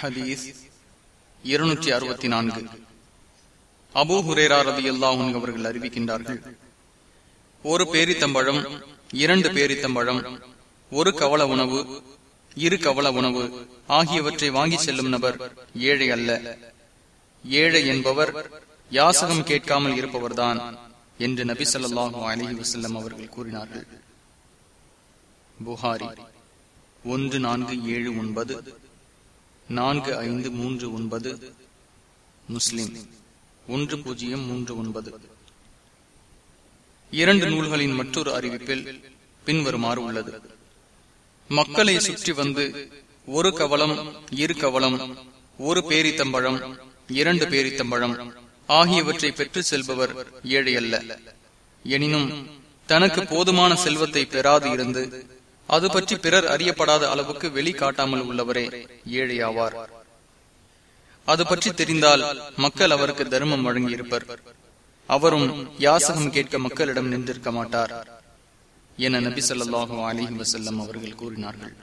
ஹதீஸ் இருநூற்றி அறுபத்தி நான்கு. அபூ ஹுரேரா ரதி அல்லாஹும் அவர்கள் அறிவிக்கின்றார்கள் ஒரு பேரித்தம்பழம் இரண்டு பேரித்தம்பழம் ஒரு கவள உணவு இரு கவள உணவு ஆகியவற்றை வாங்கி செல்லும் நபர் ஏழை அல்ல. ஏழை என்பவர் யாசகம் கேட்காமல் இருப்பவர்தான் என்று நபி சொல்லாஹு அலஹி வசல்லம் அவர்கள் கூறினார்கள். புகாரி ஒன்று நான்கு ஏழு ஒன்பது. நான்கு ஐந்து மூன்று ஒன்பது முஸ்லிம். ஒன்று பூஜ்ஜியம் மூன்று ஒன்பது. இரண்டு நூல்களின் மற்றொரு அறிவிப்பில் பின்வருமாறு உள்ளது. மக்களை சுற்றி வந்து ஒரு கவலம் இரு கவலம் ஒரு பேரித்தம்பழம் இரண்டு பேரித்தம்பழம் ஆகியவற்றை பெற்று செல்பவர் ஏழை அல்ல எனினும் தனக்கு போதுமான செல்வத்தை பெறாது இருந்து அது பற்றி பிறர் அறியப்படாத அளவுக்கு வெளிக்காட்டாமல் உள்ளவரே ஏழையாவார். அது பற்றி தெரிந்தால் மக்கள் அவருக்கு தர்மம் வழங்கியிருப்பர். அவரும் யாசகம் கேட்க மக்களிடம் நின்றிருக்க மாட்டார். என நபி சொல்லாஹு அலிஹி வசல்லம் அவர்கள் கூறினார்கள்.